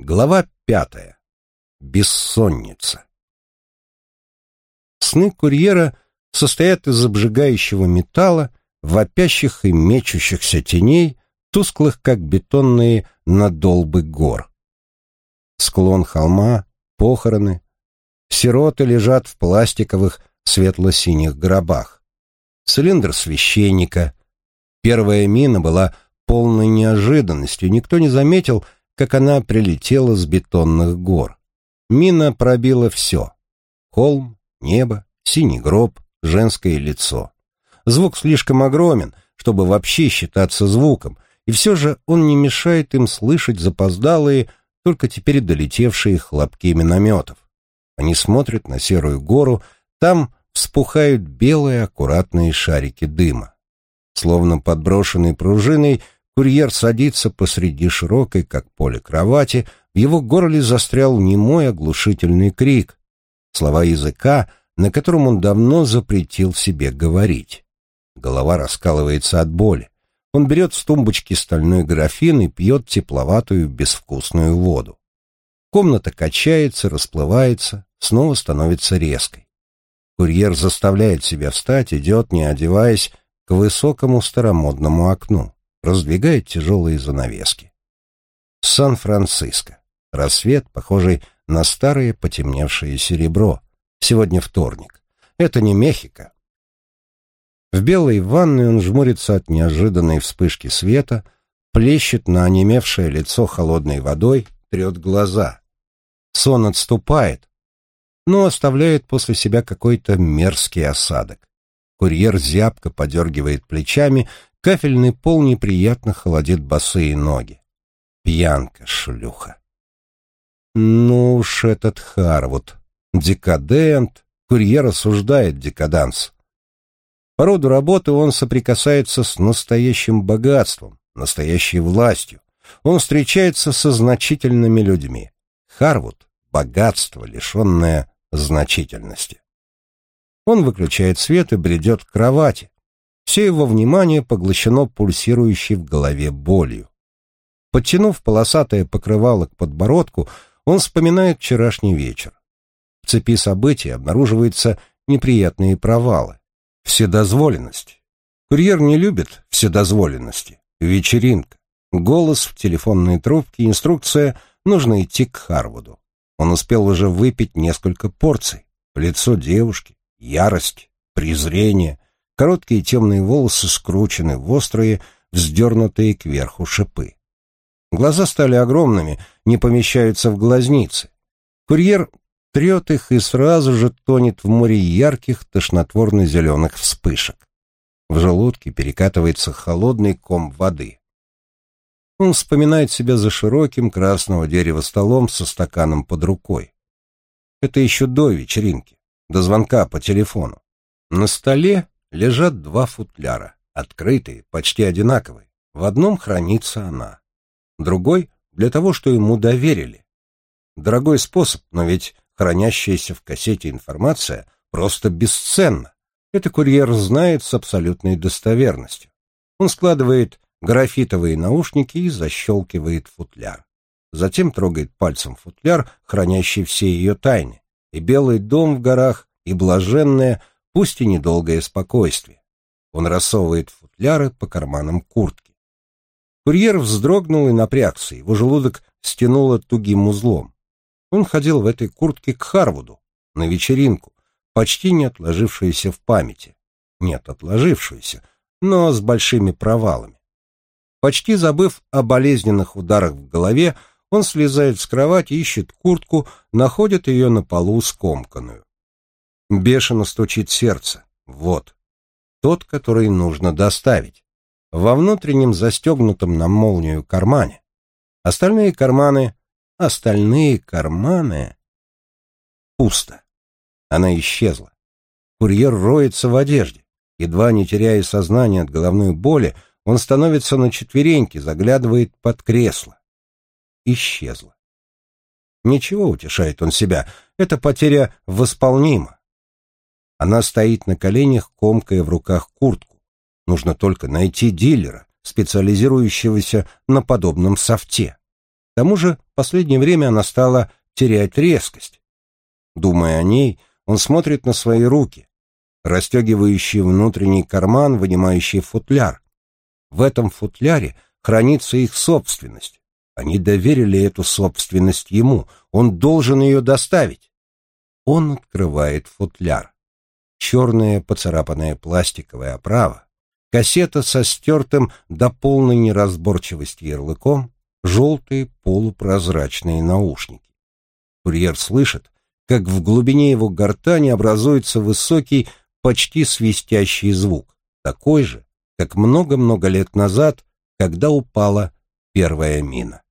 Глава пятая. Бессонница. Сны курьера состоят из обжигающего металла, вопящих и мечущихся теней, тусклых, как бетонные надолбы гор. Склон холма, похороны. Сироты лежат в пластиковых светло-синих гробах. Цилиндр священника. Первая мина была полной неожиданностью. Никто не заметил, как она прилетела с бетонных гор. Мина пробила все. Холм, небо, синий гроб, женское лицо. Звук слишком огромен, чтобы вообще считаться звуком, и все же он не мешает им слышать запоздалые, только теперь долетевшие хлопки минометов. Они смотрят на серую гору, там вспухают белые аккуратные шарики дыма. Словно подброшенный пружиной, Курьер садится посреди широкой, как поле кровати, в его горле застрял немой оглушительный крик. Слова языка, на котором он давно запретил себе говорить. Голова раскалывается от боли. Он берет с тумбочки стальной графин и пьет тепловатую безвкусную воду. Комната качается, расплывается, снова становится резкой. Курьер заставляет себя встать, идет, не одеваясь, к высокому старомодному окну раздвигает тяжелые занавески. Сан-Франциско. Рассвет, похожий на старое потемневшее серебро. Сегодня вторник. Это не Мехико. В белой ванной он жмурится от неожиданной вспышки света, плещет на онемевшее лицо холодной водой, трет глаза. Сон отступает, но оставляет после себя какой-то мерзкий осадок. Курьер зябко подергивает плечами, Кафельный пол неприятно холодит босые ноги. Пьянка, шлюха. Ну уж этот Харвуд. Декадент. Курьер осуждает декаданс. По роду работы он соприкасается с настоящим богатством, настоящей властью. Он встречается со значительными людьми. Харвуд — богатство, лишенное значительности. Он выключает свет и бредет к кровати, все его внимание поглощено пульсирующей в голове болью. Подтянув полосатое покрывало к подбородку, он вспоминает вчерашний вечер. В цепи событий обнаруживаются неприятные провалы. Вседозволенность. Курьер не любит вседозволенности. Вечеринка. Голос в телефонной трубке, инструкция «Нужно идти к Харвуду». Он успел уже выпить несколько порций. Лицо девушки, ярость, презрение, Короткие темные волосы скручены в острые, вздернутые кверху шипы. Глаза стали огромными, не помещаются в глазницы. Курьер трет их и сразу же тонет в море ярких тошнотворно-зеленых вспышек. В желудке перекатывается холодный ком воды. Он вспоминает себя за широким красного дерева столом со стаканом под рукой. Это еще до вечеринки, до звонка по телефону. На столе лежат два футляра, открытые, почти одинаковые. В одном хранится она, другой — для того, что ему доверили. Дорогой способ, но ведь хранящаяся в кассете информация просто бесценна. Это курьер знает с абсолютной достоверностью. Он складывает графитовые наушники и защелкивает футляр. Затем трогает пальцем футляр, хранящий все ее тайны, и белый дом в горах, и блаженная, пусть и недолгое спокойствие. Он рассовывает футляры по карманам куртки. Курьер вздрогнул и напрягся, его желудок стянуло тугим узлом. Он ходил в этой куртке к Харвуду, на вечеринку, почти не отложившуюся в памяти. Нет, отложившуюся, но с большими провалами. Почти забыв о болезненных ударах в голове, он слезает с кровати, ищет куртку, находит ее на полу скомканную. Бешено стучит сердце. Вот. Тот, который нужно доставить. Во внутреннем застегнутом на молнию кармане. Остальные карманы... Остальные карманы... Пусто. Она исчезла. Курьер роется в одежде. Едва не теряя сознание от головной боли, он становится на четвереньки, заглядывает под кресло. Исчезла. Ничего, утешает он себя, эта потеря восполнима. Она стоит на коленях, комкая в руках куртку. Нужно только найти дилера, специализирующегося на подобном софте. К тому же в последнее время она стала терять резкость. Думая о ней, он смотрит на свои руки, расстегивающие внутренний карман, вынимающий футляр. В этом футляре хранится их собственность. Они доверили эту собственность ему, он должен ее доставить. Он открывает футляр. Черная поцарапанная пластиковая оправа, кассета со стертым до полной неразборчивости ярлыком, желтые полупрозрачные наушники. Курьер слышит, как в глубине его гортани образуется высокий, почти свистящий звук, такой же, как много-много лет назад, когда упала первая мина.